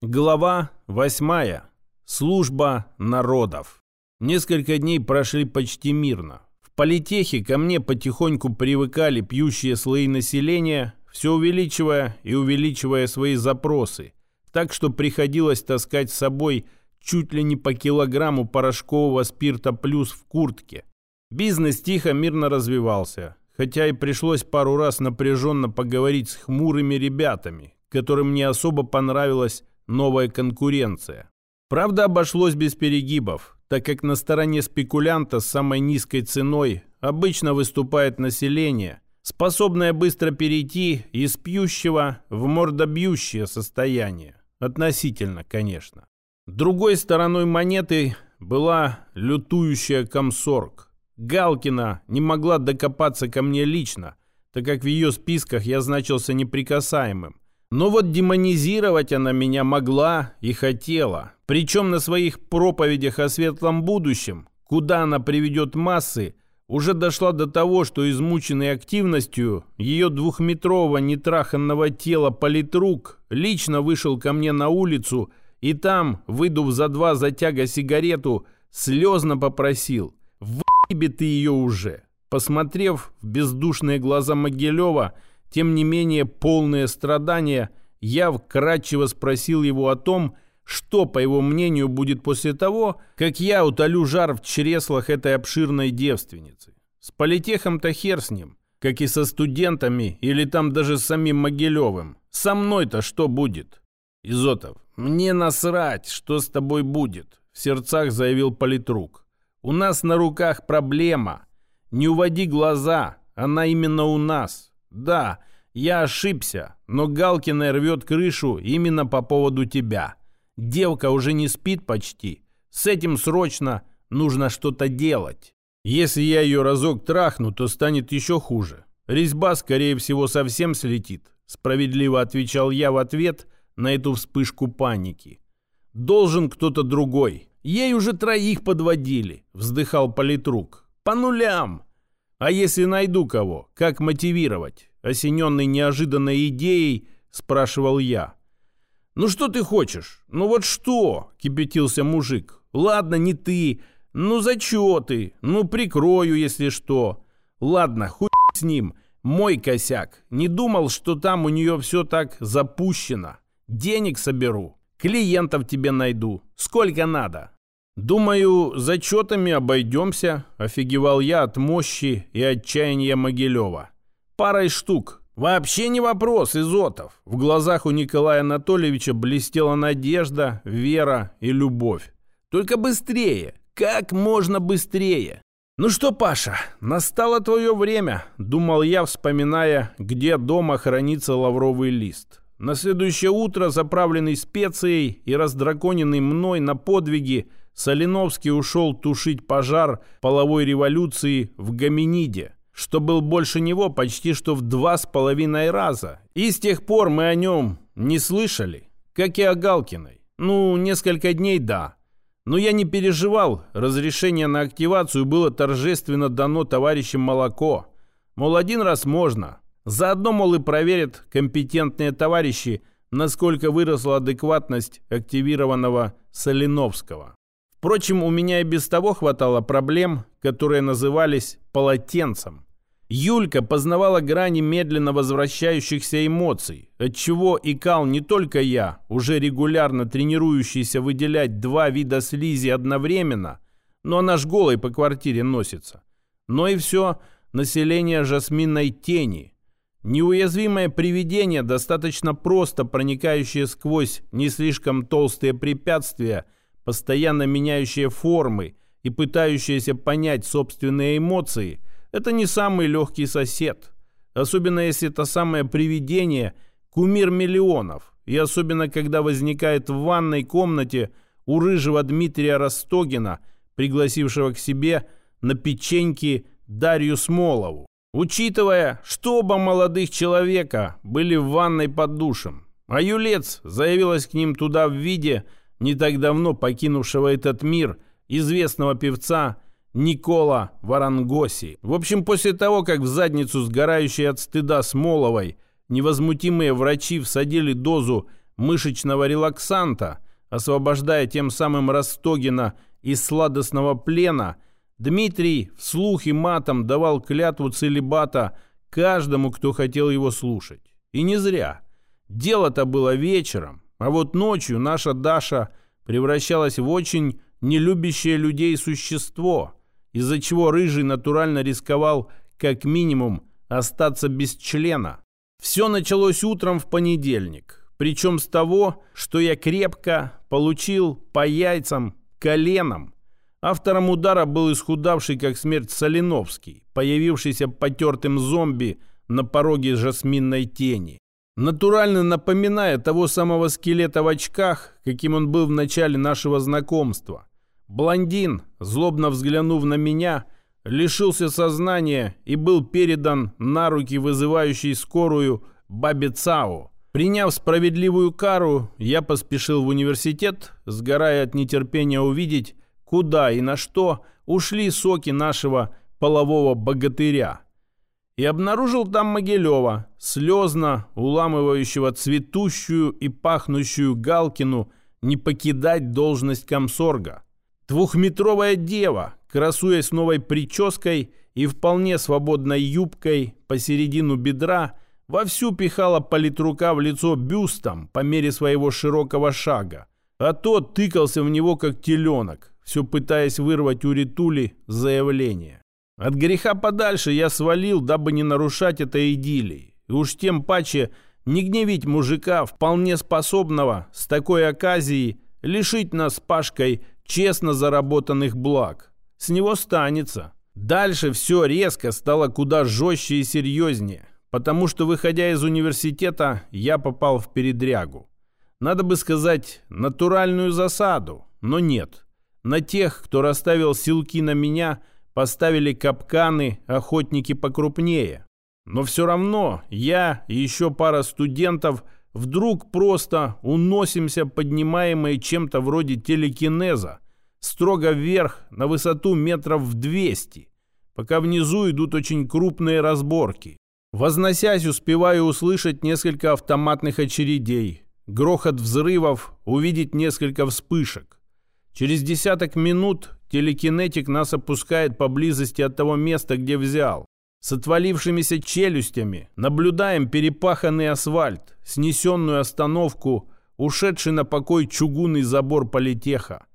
Глава восьмая. Служба народов. Несколько дней прошли почти мирно. В политехе ко мне потихоньку привыкали пьющие слои населения, все увеличивая и увеличивая свои запросы, так что приходилось таскать с собой чуть ли не по килограмму порошкового спирта плюс в куртке. Бизнес тихо мирно развивался, хотя и пришлось пару раз напряженно поговорить с хмурыми ребятами, которым не особо понравилось новая конкуренция. Правда, обошлось без перегибов, так как на стороне спекулянта с самой низкой ценой обычно выступает население, способное быстро перейти из пьющего в мордобьющее состояние. Относительно, конечно. Другой стороной монеты была лютующая комсорг. Галкина не могла докопаться ко мне лично, так как в ее списках я значился неприкасаемым, но вот демонизировать она меня могла и хотела. Причем на своих проповедях о светлом будущем, куда она приведет массы, уже дошла до того, что измученный активностью ее двухметрового нетраханного тела политрук лично вышел ко мне на улицу и там, выдув за два затяга сигарету, слезно попросил «Въеби ты ее уже!» Посмотрев в бездушные глаза Могилева, тем не менее полные страдания, я вкратчиво спросил его о том, что, по его мнению, будет после того, как я утолю жар в чреслах этой обширной девственницы. С политехом-то хер с ним, как и со студентами или там даже с самим Могилевым. Со мной-то что будет? Изотов, мне насрать, что с тобой будет, в сердцах заявил политрук. У нас на руках проблема. Не уводи глаза, она именно у нас. Да, я ошибся, но Галкина рвет крышу именно по поводу тебя. Девка уже не спит почти. С этим срочно нужно что-то делать. Если я ее разок трахну, то станет еще хуже. Резьба, скорее всего, совсем слетит. Справедливо отвечал я в ответ на эту вспышку паники. Должен кто-то другой. Ей уже троих подводили, вздыхал политрук. По нулям. А если найду кого, как мотивировать? Осененный неожиданной идеей, спрашивал я. «Ну что ты хочешь? Ну вот что?» — кипятился мужик. «Ладно, не ты. Ну зачеты. Ну прикрою, если что. Ладно, хуй с ним. Мой косяк. Не думал, что там у нее все так запущено. Денег соберу. Клиентов тебе найду. Сколько надо?» «Думаю, зачетами обойдемся», — офигевал я от мощи и отчаяния Могилева. «Парой штук. Вообще не вопрос, Изотов». В глазах у Николая Анатольевича блестела надежда, вера и любовь. «Только быстрее, как можно быстрее». «Ну что, Паша, настало твое время», — думал я, вспоминая, где дома хранится лавровый лист. На следующее утро, заправленный специей и раздраконенный мной на подвиги, Соленовский ушел тушить пожар половой революции в Гоминиде, что был больше него почти что в два с половиной раза. И с тех пор мы о нем не слышали, как и о Галкиной. Ну, несколько дней да. Но я не переживал, разрешение на активацию было торжественно дано товарищем Молоко. Мол, один раз можно. Заодно, мол, и проверят компетентные товарищи, насколько выросла адекватность активированного Соленовского. Впрочем, у меня и без того хватало проблем, которые назывались полотенцем. Юлька познавала грани медленно возвращающихся эмоций, отчего икал не только я, уже регулярно тренирующийся выделять два вида слизи одновременно, но она ж голой по квартире носится, но и все население жасминной тени. Неуязвимое привидение, достаточно просто проникающее сквозь не слишком толстые препятствия – постоянно меняющие формы и пытающиеся понять собственные эмоции, это не самый легкий сосед. Особенно если это самое привидение – кумир миллионов. И особенно, когда возникает в ванной комнате у рыжего Дмитрия Ростогина, пригласившего к себе на печеньки Дарью Смолову. Учитывая, что оба молодых человека были в ванной под душем, а Юлец заявилась к ним туда в виде – не так давно покинувшего этот мир, известного певца Никола Варангоси. В общем, после того, как в задницу сгорающей от стыда Смоловой невозмутимые врачи всадили дозу мышечного релаксанта, освобождая тем самым Ростогина из сладостного плена, Дмитрий вслух и матом давал клятву целебата каждому, кто хотел его слушать. И не зря. Дело-то было вечером, а вот ночью наша Даша превращалась в очень нелюбящее людей существо, из-за чего Рыжий натурально рисковал как минимум остаться без члена. Все началось утром в понедельник, причем с того, что я крепко получил по яйцам коленом. Автором удара был исхудавший как смерть Соленовский, появившийся потертым зомби на пороге жасминной тени. Натурально напоминая того самого скелета в очках, каким он был в начале нашего знакомства. Блондин, злобно взглянув на меня, лишился сознания и был передан на руки вызывающей скорую бабе Цао. Приняв справедливую кару, я поспешил в университет, сгорая от нетерпения увидеть, куда и на что ушли соки нашего полового богатыря. И обнаружил там Могилева, слезно уламывающего цветущую и пахнущую Галкину не покидать должность комсорга. Двухметровая дева, красуясь новой прической и вполне свободной юбкой посередину бедра, вовсю пихала политрука в лицо бюстом по мере своего широкого шага, а тот тыкался в него как теленок, все пытаясь вырвать у Ритули заявление. От греха подальше я свалил, дабы не нарушать этой идиллии, и уж тем паче не гневить мужика, вполне способного с такой оказией лишить нас Пашкой честно заработанных благ. С него станется. Дальше все резко стало куда жестче и серьезнее, потому что, выходя из университета, я попал в передрягу. Надо бы сказать, натуральную засаду, но нет. На тех, кто расставил силки на меня, поставили капканы охотники покрупнее. Но все равно я и еще пара студентов – вдруг просто уносимся, поднимаемые чем-то вроде телекинеза, строго вверх на высоту метров в 200, пока внизу идут очень крупные разборки. Возносясь, успеваю услышать несколько автоматных очередей, грохот взрывов, увидеть несколько вспышек. Через десяток минут телекинетик нас опускает поблизости от того места, где взял. С отвалившимися челюстями наблюдаем перепаханный асфальт, снесенную остановку, ушедший на покой чугунный забор политеха.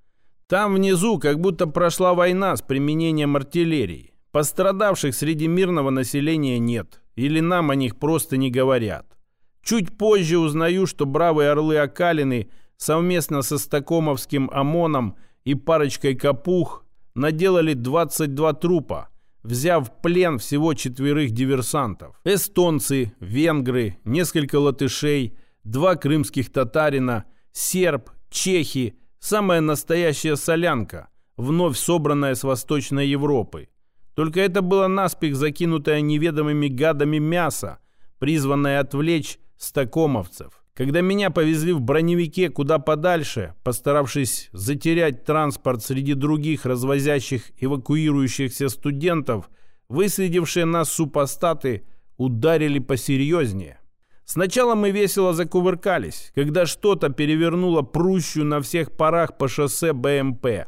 Там внизу как будто прошла война с применением артиллерии. Пострадавших среди мирного населения нет, или нам о них просто не говорят. Чуть позже узнаю, что бравые орлы Акалины совместно со Стакомовским ОМОНом и парочкой Капух наделали 22 трупа – взяв в плен всего четверых диверсантов. Эстонцы, венгры, несколько латышей, два крымских татарина, серб, чехи, самая настоящая солянка, вновь собранная с Восточной Европы. Только это было наспех закинутое неведомыми гадами мясо, призванное отвлечь стакомовцев. Когда меня повезли в броневике куда подальше, постаравшись затерять транспорт среди других развозящих эвакуирующихся студентов, выследившие нас супостаты ударили посерьезнее. Сначала мы весело закувыркались, когда что-то перевернуло прущую на всех парах по шоссе БМП.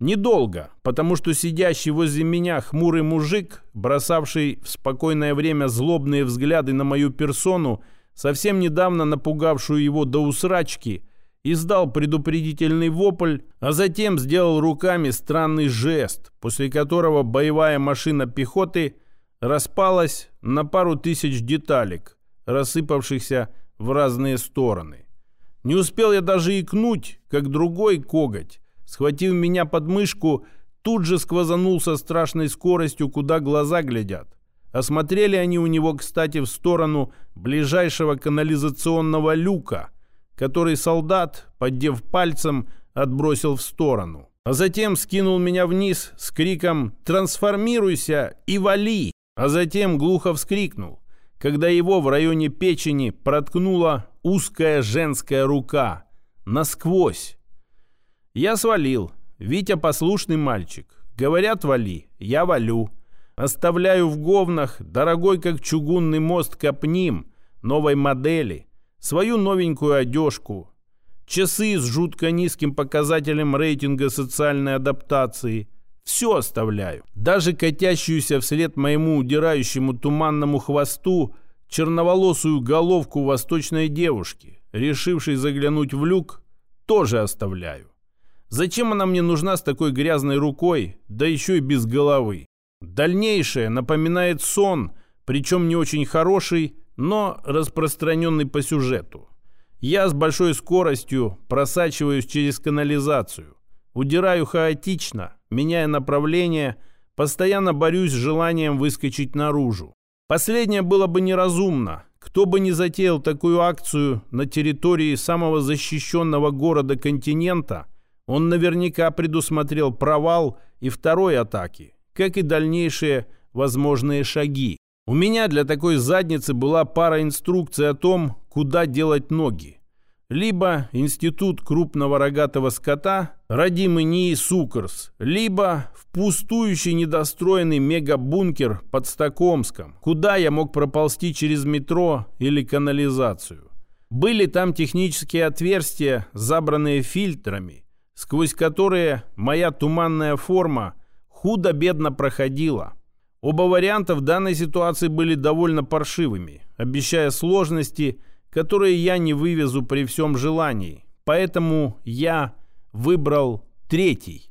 Недолго, потому что сидящий возле меня хмурый мужик, бросавший в спокойное время злобные взгляды на мою персону, совсем недавно напугавшую его до усрачки, издал предупредительный вопль, а затем сделал руками странный жест, после которого боевая машина пехоты распалась на пару тысяч деталек, рассыпавшихся в разные стороны. Не успел я даже икнуть, как другой коготь, схватив меня под мышку, тут же сквозанул со страшной скоростью, куда глаза глядят. Осмотрели они у него, кстати, в сторону ближайшего канализационного люка, который солдат, поддев пальцем, отбросил в сторону. А затем скинул меня вниз с криком «Трансформируйся и вали!» А затем глухо вскрикнул, когда его в районе печени проткнула узкая женская рука. Насквозь. Я свалил. Витя послушный мальчик. Говорят, вали. Я валю. Оставляю в говнах, дорогой как чугунный мост Капним, новой модели, свою новенькую одежку, часы с жутко низким показателем рейтинга социальной адаптации. Все оставляю. Даже катящуюся вслед моему удирающему туманному хвосту черноволосую головку восточной девушки, решившей заглянуть в люк, тоже оставляю. Зачем она мне нужна с такой грязной рукой, да еще и без головы? Дальнейшее напоминает сон, причем не очень хороший, но распространенный по сюжету. Я с большой скоростью просачиваюсь через канализацию. Удираю хаотично, меняя направление, постоянно борюсь с желанием выскочить наружу. Последнее было бы неразумно. Кто бы ни затеял такую акцию на территории самого защищенного города континента, он наверняка предусмотрел провал и второй атаки, как и дальнейшие возможные шаги. У меня для такой задницы была пара инструкций о том, куда делать ноги. Либо институт крупного рогатого скота, родимый НИИ Сукарс, либо в пустующий недостроенный мегабункер под Стокомском, куда я мог проползти через метро или канализацию. Были там технические отверстия, забранные фильтрами, сквозь которые моя туманная форма худо-бедно проходила. Оба варианта в данной ситуации были довольно паршивыми, обещая сложности, которые я не вывезу при всем желании. Поэтому я выбрал третий.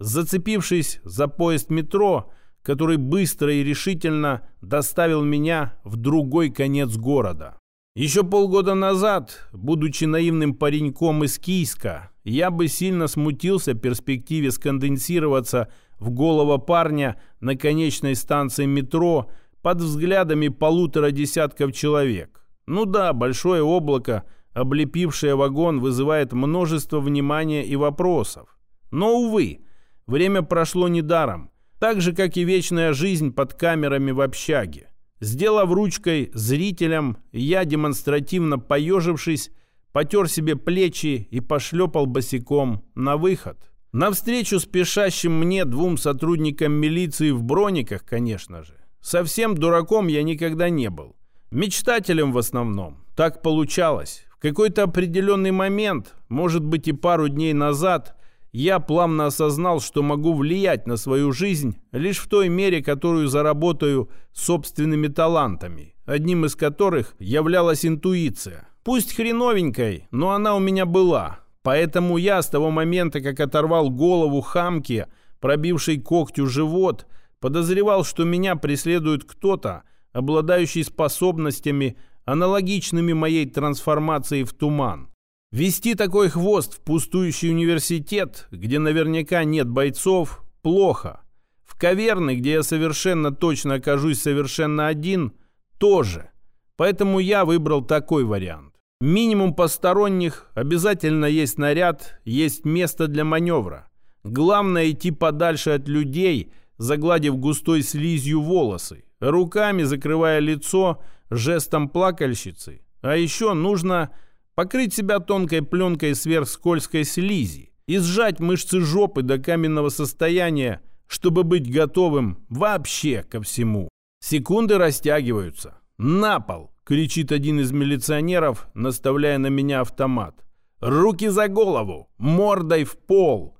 Зацепившись за поезд метро, который быстро и решительно доставил меня в другой конец города. Еще полгода назад, будучи наивным пареньком из Кийска, я бы сильно смутился перспективе сконденсироваться в голову парня на конечной станции метро под взглядами полутора десятков человек. Ну да, большое облако, облепившее вагон, вызывает множество внимания и вопросов. Но, увы, время прошло недаром, так же, как и вечная жизнь под камерами в общаге. Сделав ручкой зрителям, я, демонстративно поежившись, потер себе плечи и пошлепал босиком на выход. Навстречу спешащим мне двум сотрудникам милиции в брониках, конечно же. Совсем дураком я никогда не был. Мечтателем в основном. Так получалось. В какой-то определенный момент, может быть и пару дней назад, я плавно осознал, что могу влиять на свою жизнь лишь в той мере, которую заработаю собственными талантами, одним из которых являлась интуиция. Пусть хреновенькой, но она у меня была – Поэтому я с того момента, как оторвал голову хамки, пробившей когтю живот, подозревал, что меня преследует кто-то, обладающий способностями, аналогичными моей трансформации в туман. Вести такой хвост в пустующий университет, где наверняка нет бойцов, плохо. В каверны, где я совершенно точно окажусь совершенно один, тоже. Поэтому я выбрал такой вариант. Минимум посторонних, обязательно есть наряд, есть место для маневра. Главное идти подальше от людей, загладив густой слизью волосы, руками закрывая лицо жестом плакальщицы. А еще нужно покрыть себя тонкой пленкой сверхскользкой слизи и сжать мышцы жопы до каменного состояния, чтобы быть готовым вообще ко всему. Секунды растягиваются. На пол! — кричит один из милиционеров, наставляя на меня автомат. «Руки за голову! Мордой в пол!»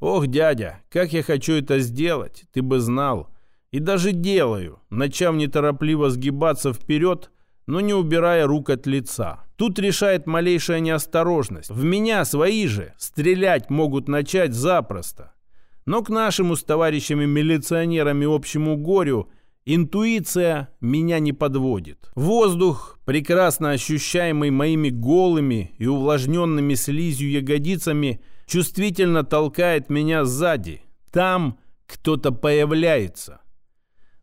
«Ох, дядя, как я хочу это сделать, ты бы знал!» И даже делаю, начав неторопливо сгибаться вперед, но не убирая рук от лица. Тут решает малейшая неосторожность. В меня свои же стрелять могут начать запросто. Но к нашему с товарищами-милиционерами общему горю – Интуиция меня не подводит. Воздух, прекрасно ощущаемый моими голыми и увлажненными слизью ягодицами, чувствительно толкает меня сзади. Там кто-то появляется.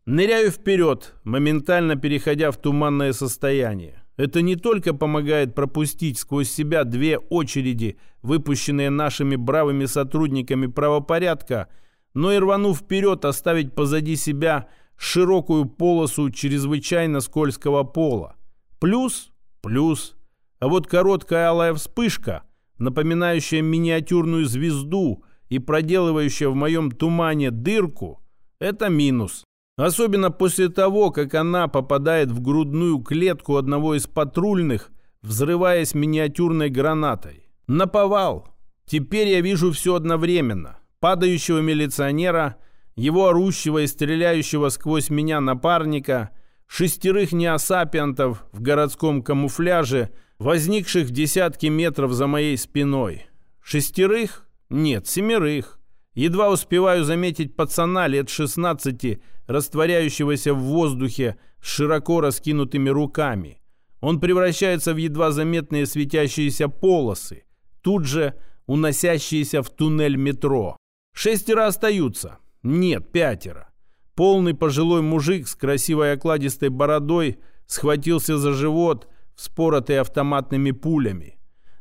Ныряю вперед, моментально переходя в туманное состояние. Это не только помогает пропустить сквозь себя две очереди, выпущенные нашими бравыми сотрудниками правопорядка, но и рванув вперед, оставить позади себя – широкую полосу чрезвычайно скользкого пола. Плюс, плюс. А вот короткая алая вспышка, напоминающая миниатюрную звезду и проделывающая в моем тумане дырку, это минус. Особенно после того, как она попадает в грудную клетку одного из патрульных, взрываясь миниатюрной гранатой. Наповал. Теперь я вижу все одновременно. Падающего милиционера, его орущего и стреляющего сквозь меня напарника, шестерых неосапиантов в городском камуфляже, возникших в десятки метров за моей спиной. Шестерых? Нет, семерых. Едва успеваю заметить пацана лет 16, растворяющегося в воздухе с широко раскинутыми руками. Он превращается в едва заметные светящиеся полосы, тут же уносящиеся в туннель метро. Шестеро остаются. Нет, пятеро. Полный пожилой мужик с красивой окладистой бородой схватился за живот, вспоротый автоматными пулями.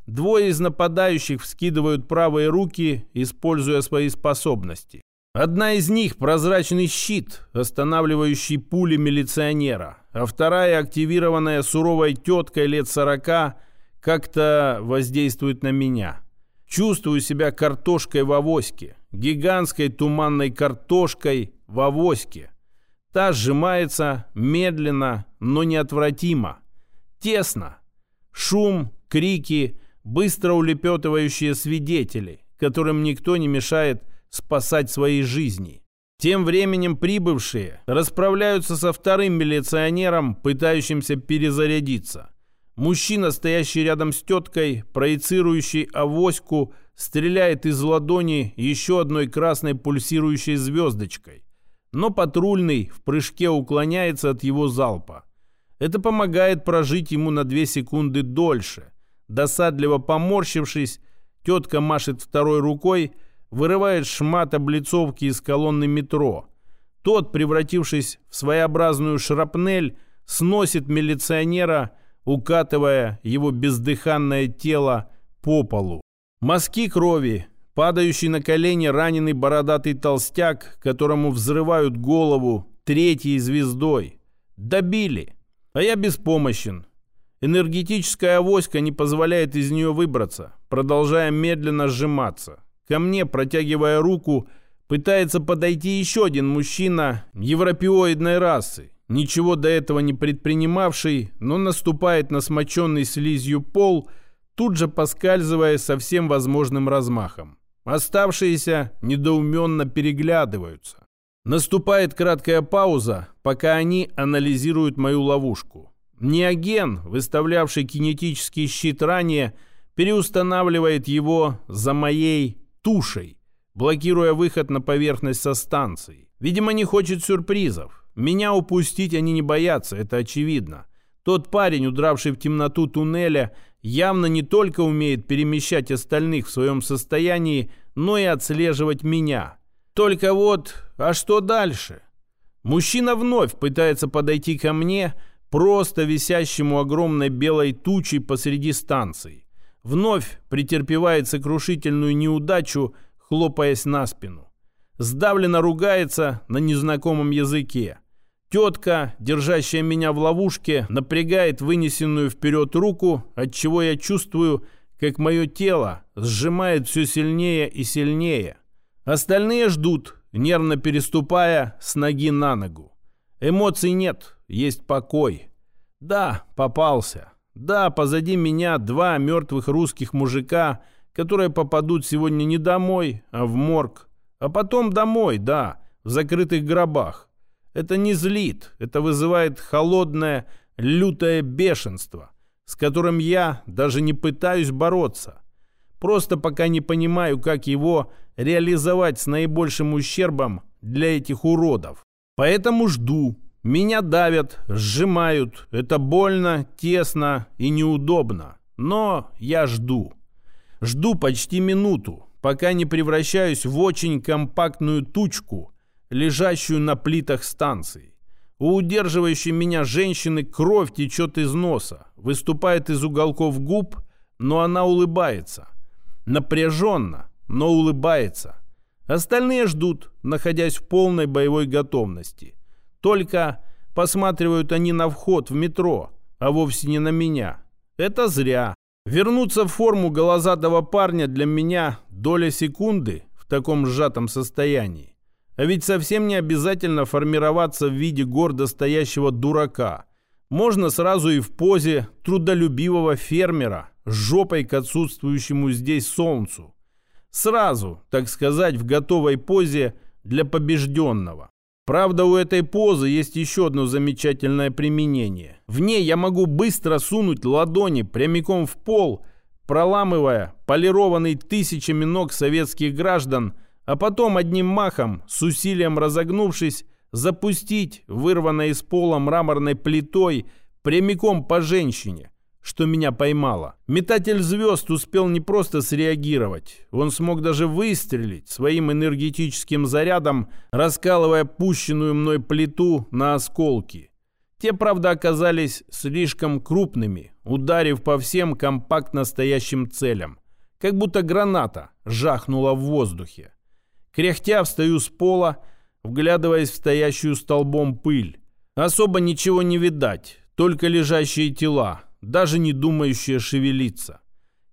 Двое из нападающих вскидывают правые руки, используя свои способности. Одна из них – прозрачный щит, останавливающий пули милиционера, а вторая, активированная суровой теткой лет сорока, как-то воздействует на меня. Чувствую себя картошкой в авоське, гигантской туманной картошкой в авоське. Та сжимается медленно, но неотвратимо. Тесно. Шум, крики – быстро улепетывающие свидетели, которым никто не мешает спасать свои жизни. Тем временем прибывшие расправляются со вторым милиционером, пытающимся перезарядиться. Мужчина, стоящий рядом с теткой, проецирующий авоську, стреляет из ладони еще одной красной пульсирующей звездочкой. Но патрульный в прыжке уклоняется от его залпа. Это помогает прожить ему на две секунды дольше – Досадливо поморщившись, тетка машет второй рукой, вырывает шмат облицовки из колонны метро. Тот, превратившись в своеобразную шрапнель, сносит милиционера, укатывая его бездыханное тело по полу. Мазки крови, падающий на колени раненый бородатый толстяк, которому взрывают голову третьей звездой. Добили. А я беспомощен. Энергетическая авоська не позволяет из нее выбраться, продолжая медленно сжиматься. Ко мне, протягивая руку, пытается подойти еще один мужчина европеоидной расы, ничего до этого не предпринимавший, но наступает на смоченный слизью пол, тут же поскальзывая со всем возможным размахом. Оставшиеся недоуменно переглядываются. Наступает краткая пауза, пока они анализируют мою ловушку. Неоген, выставлявший кинетический щит ранее, переустанавливает его за моей тушей, блокируя выход на поверхность со станции. Видимо, не хочет сюрпризов. Меня упустить они не боятся, это очевидно. Тот парень, удравший в темноту туннеля, явно не только умеет перемещать остальных в своем состоянии, но и отслеживать меня. Только вот, а что дальше? Мужчина вновь пытается подойти ко мне, просто висящему огромной белой тучей посреди станции. Вновь претерпевает сокрушительную неудачу, хлопаясь на спину. Сдавленно ругается на незнакомом языке. Тетка, держащая меня в ловушке, напрягает вынесенную вперед руку, отчего я чувствую, как мое тело сжимает все сильнее и сильнее. Остальные ждут, нервно переступая с ноги на ногу. Эмоций нет, есть покой. Да, попался. Да, позади меня два мертвых русских мужика, которые попадут сегодня не домой, а в морг. А потом домой, да, в закрытых гробах. Это не злит, это вызывает холодное, лютое бешенство, с которым я даже не пытаюсь бороться. Просто пока не понимаю, как его реализовать с наибольшим ущербом для этих уродов. Поэтому жду, меня давят, сжимают. Это больно, тесно и неудобно. Но я жду. Жду почти минуту, пока не превращаюсь в очень компактную тучку, лежащую на плитах станции. У удерживающей меня женщины кровь течет из носа, выступает из уголков губ, но она улыбается. Напряженно, но улыбается. Остальные ждут, находясь в полной боевой готовности – только посматривают они на вход в метро, а вовсе не на меня. Это зря. Вернуться в форму голозадого парня для меня доля секунды в таком сжатом состоянии. А ведь совсем не обязательно формироваться в виде гордо стоящего дурака. Можно сразу и в позе трудолюбивого фермера, жопой к отсутствующему здесь солнцу. Сразу, так сказать, в готовой позе для побежденного. Правда, у этой позы есть еще одно замечательное применение. В ней я могу быстро сунуть ладони прямиком в пол, проламывая полированный тысячами ног советских граждан, а потом одним махом, с усилием разогнувшись, запустить вырванной из пола мраморной плитой прямиком по женщине, что меня поймало. Метатель звезд успел не просто среагировать, он смог даже выстрелить своим энергетическим зарядом, раскалывая пущенную мной плиту на осколки. Те, правда, оказались слишком крупными, ударив по всем компактно стоящим целям, как будто граната жахнула в воздухе. Кряхтя встаю с пола, вглядываясь в стоящую столбом пыль. Особо ничего не видать, только лежащие тела, даже не думающие шевелиться.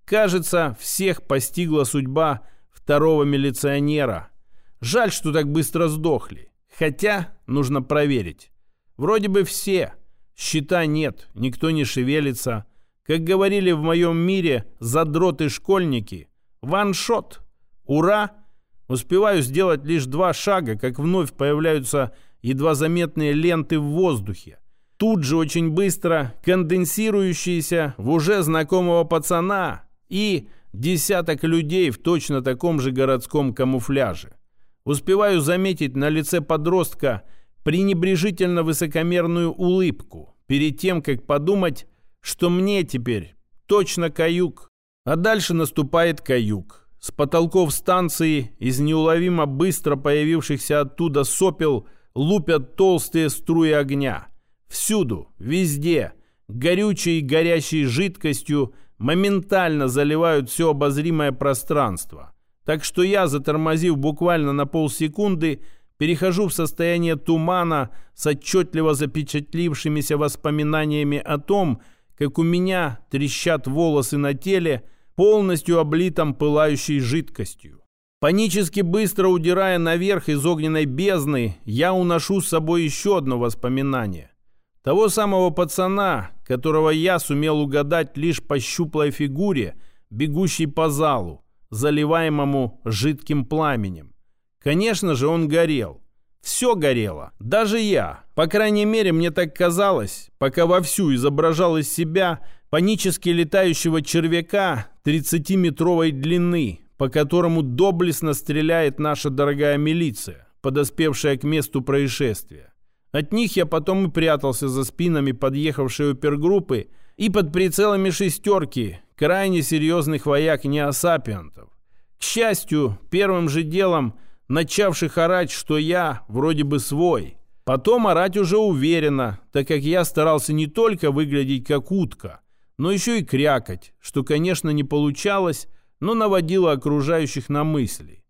Кажется, всех постигла судьба второго милиционера. Жаль, что так быстро сдохли. Хотя нужно проверить. Вроде бы все. Щита нет, никто не шевелится. Как говорили в моем мире задроты-школьники, ваншот. Ура! Успеваю сделать лишь два шага, как вновь появляются едва заметные ленты в воздухе тут же очень быстро конденсирующиеся в уже знакомого пацана и десяток людей в точно таком же городском камуфляже. Успеваю заметить на лице подростка пренебрежительно высокомерную улыбку перед тем, как подумать, что мне теперь точно каюк. А дальше наступает каюк. С потолков станции из неуловимо быстро появившихся оттуда сопел лупят толстые струи огня – Всюду, везде, горючей и горящей жидкостью моментально заливают все обозримое пространство. Так что я, затормозив буквально на полсекунды, перехожу в состояние тумана с отчетливо запечатлившимися воспоминаниями о том, как у меня трещат волосы на теле, полностью облитом пылающей жидкостью. Панически быстро удирая наверх из огненной бездны, я уношу с собой еще одно воспоминание. Того самого пацана, которого я сумел угадать лишь по щуплой фигуре, бегущей по залу, заливаемому жидким пламенем. Конечно же, он горел. Все горело. Даже я. По крайней мере, мне так казалось, пока вовсю изображал из себя панически летающего червяка 30-метровой длины, по которому доблестно стреляет наша дорогая милиция, подоспевшая к месту происшествия. От них я потом и прятался за спинами подъехавшей опергруппы и под прицелами шестерки крайне серьезных вояк неосапиантов. К счастью, первым же делом начавших орать, что я вроде бы свой. Потом орать уже уверенно, так как я старался не только выглядеть как утка, но еще и крякать, что, конечно, не получалось, но наводило окружающих на мысли.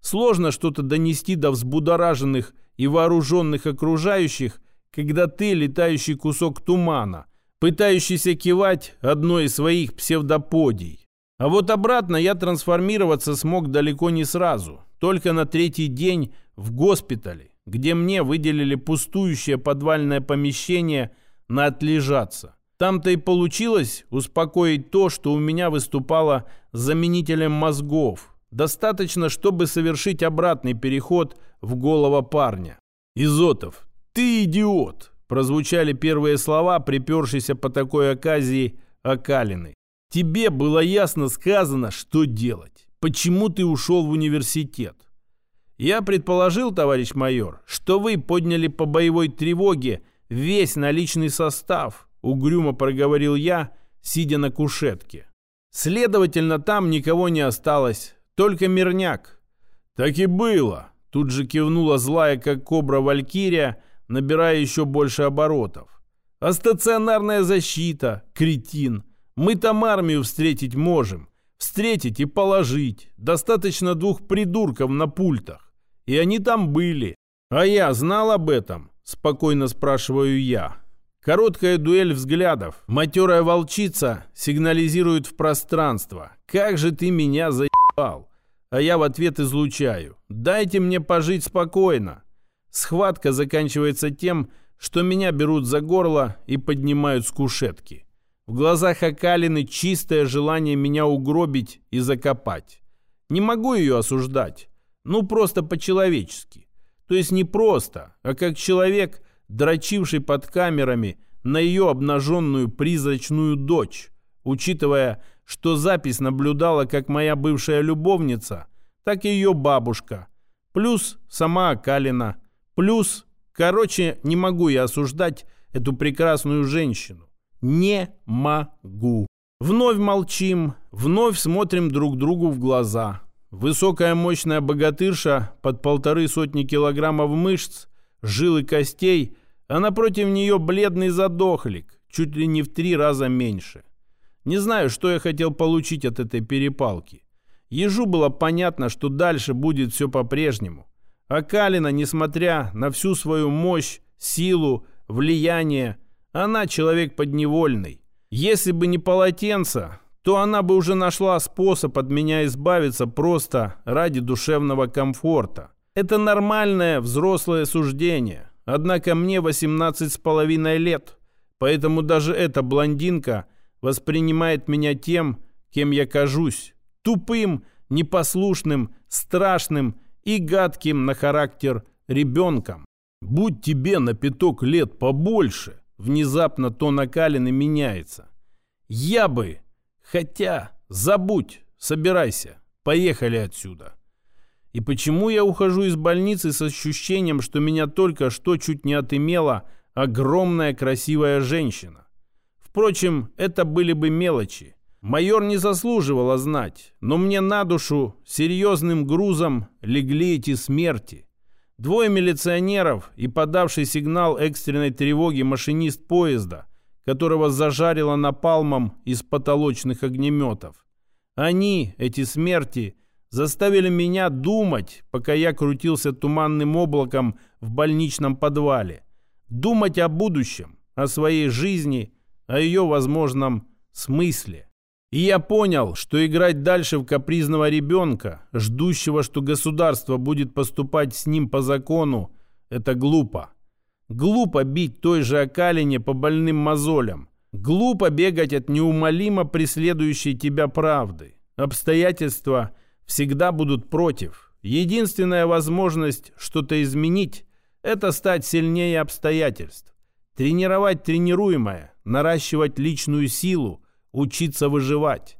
Сложно что-то донести до взбудораженных и вооруженных окружающих, когда ты летающий кусок тумана, пытающийся кивать одной из своих псевдоподий. А вот обратно я трансформироваться смог далеко не сразу, только на третий день в госпитале, где мне выделили пустующее подвальное помещение на отлежаться. Там-то и получилось успокоить то, что у меня выступало заменителем мозгов, Достаточно, чтобы совершить обратный переход в голову парня. «Изотов, ты идиот!» Прозвучали первые слова, припершиеся по такой оказии Акалины. «Тебе было ясно сказано, что делать. Почему ты ушел в университет?» «Я предположил, товарищ майор, что вы подняли по боевой тревоге весь наличный состав», угрюмо проговорил я, сидя на кушетке. «Следовательно, там никого не осталось. Только мирняк. Так и было. Тут же кивнула злая, как кобра Валькирия, набирая еще больше оборотов. А стационарная защита, кретин. Мы там армию встретить можем. Встретить и положить. Достаточно двух придурков на пультах. И они там были. А я знал об этом? Спокойно спрашиваю я. Короткая дуэль взглядов. Матерая волчица сигнализирует в пространство. Как же ты меня заебал а я в ответ излучаю. «Дайте мне пожить спокойно». Схватка заканчивается тем, что меня берут за горло и поднимают с кушетки. В глазах Акалины чистое желание меня угробить и закопать. Не могу ее осуждать. Ну, просто по-человечески. То есть не просто, а как человек, дрочивший под камерами на ее обнаженную призрачную дочь, учитывая, что запись наблюдала как моя бывшая любовница, так и ее бабушка, плюс сама Акалина, плюс, короче, не могу я осуждать эту прекрасную женщину. Не могу. Вновь молчим, вновь смотрим друг другу в глаза. Высокая мощная богатырша под полторы сотни килограммов мышц, жил и костей, а напротив нее бледный задохлик, чуть ли не в три раза меньше. Не знаю, что я хотел получить от этой перепалки. Ежу было понятно, что дальше будет все по-прежнему. А Калина, несмотря на всю свою мощь, силу, влияние, она человек подневольный. Если бы не полотенце, то она бы уже нашла способ от меня избавиться просто ради душевного комфорта. Это нормальное взрослое суждение. Однако мне 18 с половиной лет, поэтому даже эта блондинка воспринимает меня тем, кем я кажусь. Тупым, непослушным, страшным и гадким на характер ребенком. Будь тебе на пяток лет побольше, внезапно то накален и меняется. Я бы Хотя, забудь, собирайся, поехали отсюда. И почему я ухожу из больницы с ощущением, что меня только что чуть не отымела огромная красивая женщина? Впрочем, это были бы мелочи. Майор не заслуживала знать, но мне на душу серьезным грузом легли эти смерти. Двое милиционеров и подавший сигнал экстренной тревоги машинист поезда – которого зажарило напалмом из потолочных огнеметов. Они, эти смерти, заставили меня думать, пока я крутился туманным облаком в больничном подвале. Думать о будущем, о своей жизни, о ее возможном смысле. И я понял, что играть дальше в капризного ребенка, ждущего, что государство будет поступать с ним по закону, это глупо. Глупо бить той же окалине по больным мозолям. Глупо бегать от неумолимо преследующей тебя правды. Обстоятельства всегда будут против. Единственная возможность что-то изменить – это стать сильнее обстоятельств. Тренировать тренируемое, наращивать личную силу, учиться выживать.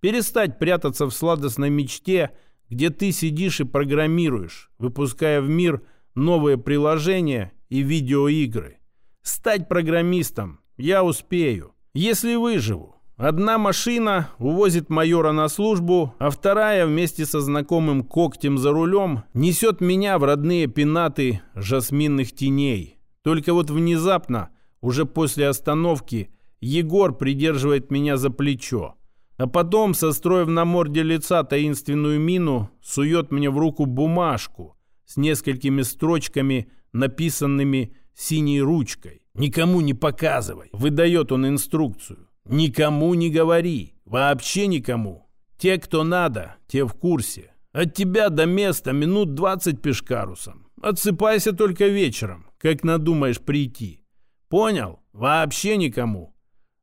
Перестать прятаться в сладостной мечте, где ты сидишь и программируешь, выпуская в мир новые приложения и видеоигры. Стать программистом я успею, если выживу. Одна машина увозит майора на службу, а вторая вместе со знакомым когтем за рулем несет меня в родные пенаты жасминных теней. Только вот внезапно, уже после остановки, Егор придерживает меня за плечо. А потом, состроив на морде лица таинственную мину, сует мне в руку бумажку с несколькими строчками написанными синей ручкой. «Никому не показывай!» Выдает он инструкцию. «Никому не говори! Вообще никому! Те, кто надо, те в курсе. От тебя до места минут двадцать пешкарусом. Отсыпайся только вечером, как надумаешь прийти. Понял? Вообще никому!»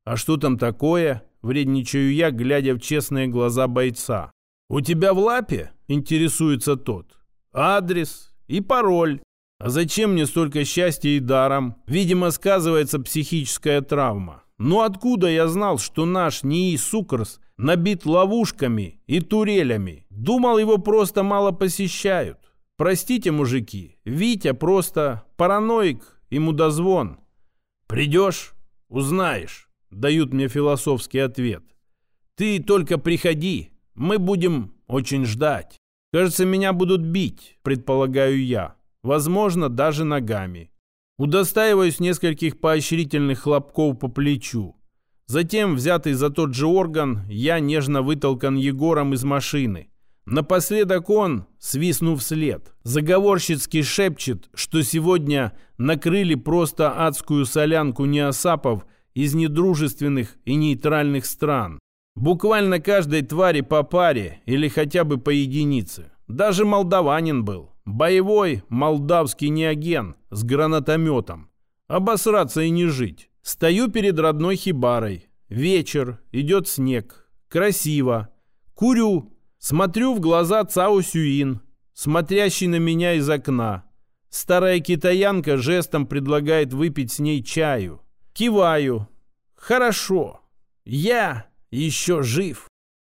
«А что там такое?» Вредничаю я, глядя в честные глаза бойца. «У тебя в лапе?» – интересуется тот. «Адрес и пароль. А зачем мне столько счастья и даром? Видимо, сказывается психическая травма. Но откуда я знал, что наш НИИ Сукарс набит ловушками и турелями? Думал, его просто мало посещают. Простите, мужики, Витя просто параноик и мудозвон. Придешь, узнаешь, дают мне философский ответ. Ты только приходи, мы будем очень ждать. Кажется, меня будут бить, предполагаю я возможно, даже ногами. Удостаиваюсь нескольких поощрительных хлопков по плечу. Затем, взятый за тот же орган, я нежно вытолкан Егором из машины. Напоследок он, свистнув след, заговорщицки шепчет, что сегодня накрыли просто адскую солянку неосапов из недружественных и нейтральных стран. Буквально каждой твари по паре или хотя бы по единице. Даже молдаванин был. Боевой молдавский неоген с гранатометом. Обосраться и не жить. Стою перед родной хибарой. Вечер, идет снег. Красиво. Курю. Смотрю в глаза Цао Сюин, смотрящий на меня из окна. Старая китаянка жестом предлагает выпить с ней чаю. Киваю. Хорошо. Я еще жив.